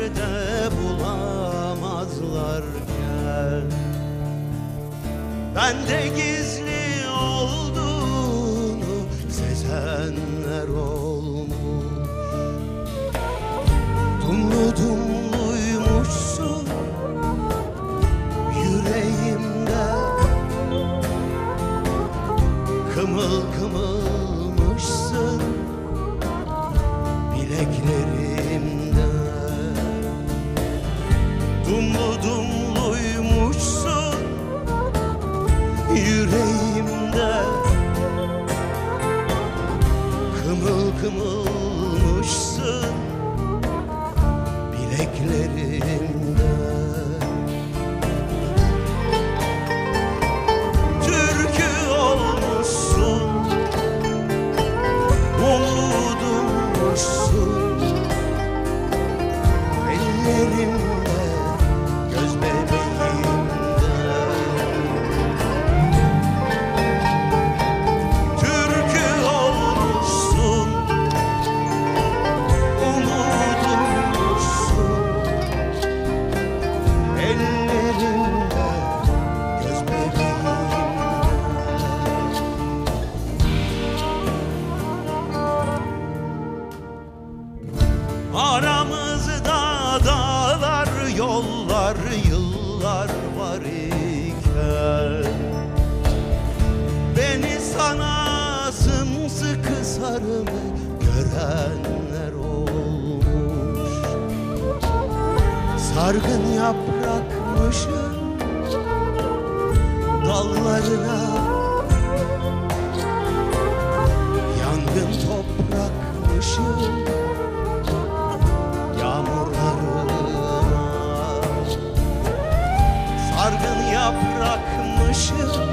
yerde bulamazlar gel. Bende gizli olduğunu sezenler olmuş. Dumlu dumluymuşsun yüreğimde. Kımıl kımılmışsın bileklerim. Kımıl kımılmışsın bileklerimde Türkü olmuşsun Umudummuşsun Ellerimde Aramızda dağlar, yollar, yıllar var iken. Beni sana sımsıkı sarımı görenler olmuş. Sargın yaprakmışım dallarına yağmurlarına Sargın yaprakmışım